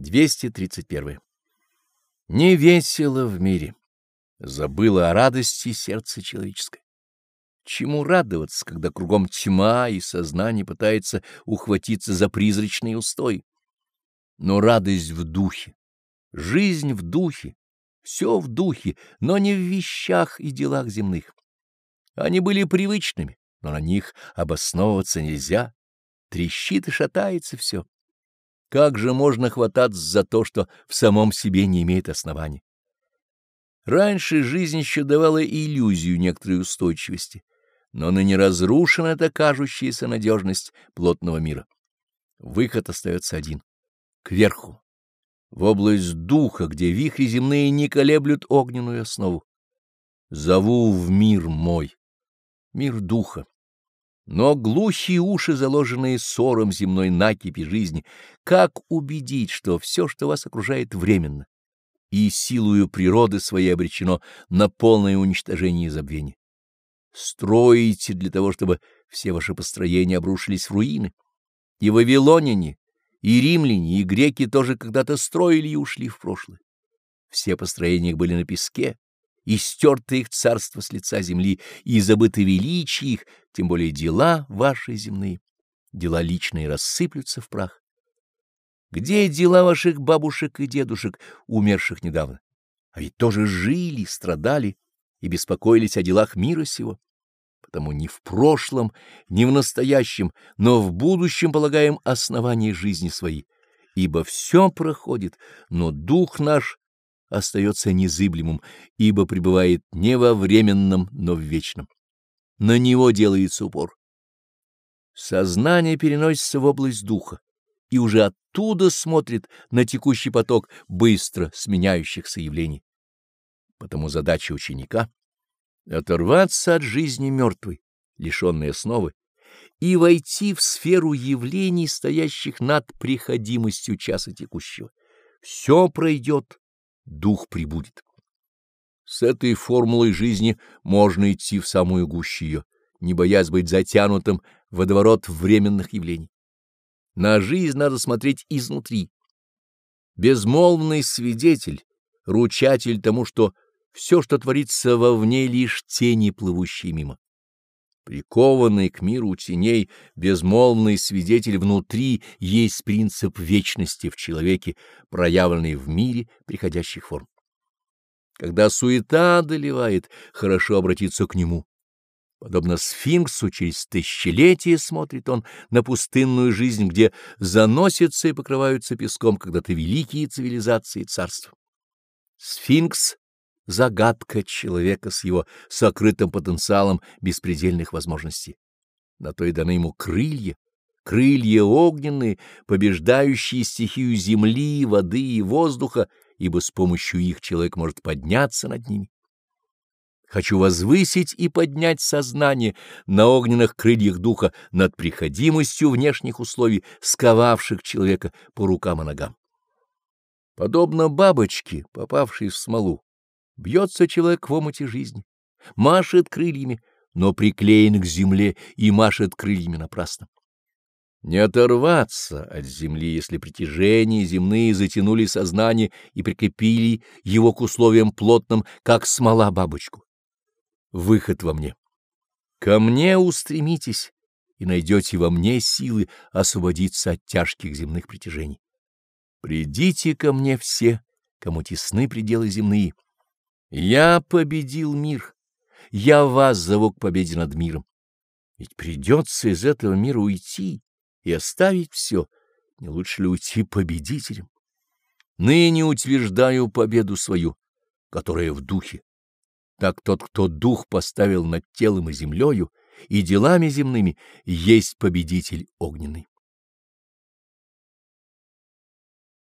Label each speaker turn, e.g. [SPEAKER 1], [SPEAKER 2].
[SPEAKER 1] 231. Не весело в мире. Забыло о радости сердце человеческое. Чему радоваться, когда кругом тьма и сознание пытается ухватиться за призрачные устои? Но радость в духе, жизнь в духе, все в духе, но не в вещах и делах земных. Они были привычными, но на них обосновываться нельзя. Трещит и шатается все. Как же можно хвататься за то, что в самом себе не имеет основания? Раньше жизнь еще давала иллюзию некоторой устойчивости, но ныне разрушена эта кажущаяся надежность плотного мира. Выход остается один — кверху, в область духа, где вихри земные не колеблют огненную основу. Зову в мир мой, мир духа. Но глухие уши, заложенные ссором земной накипи жизни, как убедить, что все, что вас окружает, временно, и силою природы своей обречено на полное уничтожение и забвение? Строите для того, чтобы все ваши построения обрушились в руины. И вавилоняне, и римляне, и греки тоже когда-то строили и ушли в прошлое. Все построения были на песке, и стерто их царство с лица земли, и забыты величие их, тем более дела ваши земные. Дела личные рассыплются в прах. Где дела ваших бабушек и дедушек, умерших недавно? А ведь тоже жили, страдали и беспокоились о делах мира сего. Потому ни в прошлом, ни в настоящем, но в будущем полагаем основание жизни своей. Ибо все проходит, но дух наш остается незыблемым, ибо пребывает не во временном, но в вечном. На него делается упор. Сознание переносится в область духа и уже оттуда смотрит на текущий поток быстро сменяющихся явлений. Потому задача ученика — оторваться от жизни мертвой, лишенной основы, и войти в сферу явлений, стоящих над приходимостью часа текущего. Все пройдет, дух прибудет. С этой формулой жизни можно идти в самую гущу ее, не боясь быть затянутым в водоворот временных явлений. На жизнь надо смотреть изнутри. Безмолвный свидетель, ручатель тому, что все, что творится вовне, лишь тени, плывущие мимо. Прикованный к миру теней, безмолвный свидетель внутри есть принцип вечности в человеке, проявленный в мире приходящих форм. Когда суета одолевает, хорошо обратиться к нему. Подобно сфинксу, через тысячелетия смотрит он на пустынную жизнь, где заносятся и покрываются песком когда-то великие цивилизации и царства. Сфинкс — загадка человека с его сокрытым потенциалом беспредельных возможностей. На то и даны ему крылья, крылья огненные, побеждающие стихию земли, воды и воздуха, ибо с помощью их человек может подняться над ними. Хочу возвысить и поднять сознание на огненных крыльях духа над приходимостью внешних условий, сковавших человека по рукам и ногам. Подобно бабочке, попавшей в смолу, бьется человек в омуте жизни, машет крыльями, но приклеен к земле и машет крыльями напрасно. Не оторваться от земли, если притяжения земные затянули сознание и прикрепили его к условиям плотным, как смола бабочку. Выход во мне. Ко мне устремитесь, и найдете во мне силы освободиться от тяжких земных притяжений. Придите ко мне все, кому тесны пределы земные. Я победил мир, я вас зову к победе над миром. Ведь придется из этого мира уйти и оставить все, не лучше ли уйти победителем? Ныне утверждаю победу свою, которая в духе. Так тот, кто дух поставил над телом и землею, и делами земными, есть победитель огненный.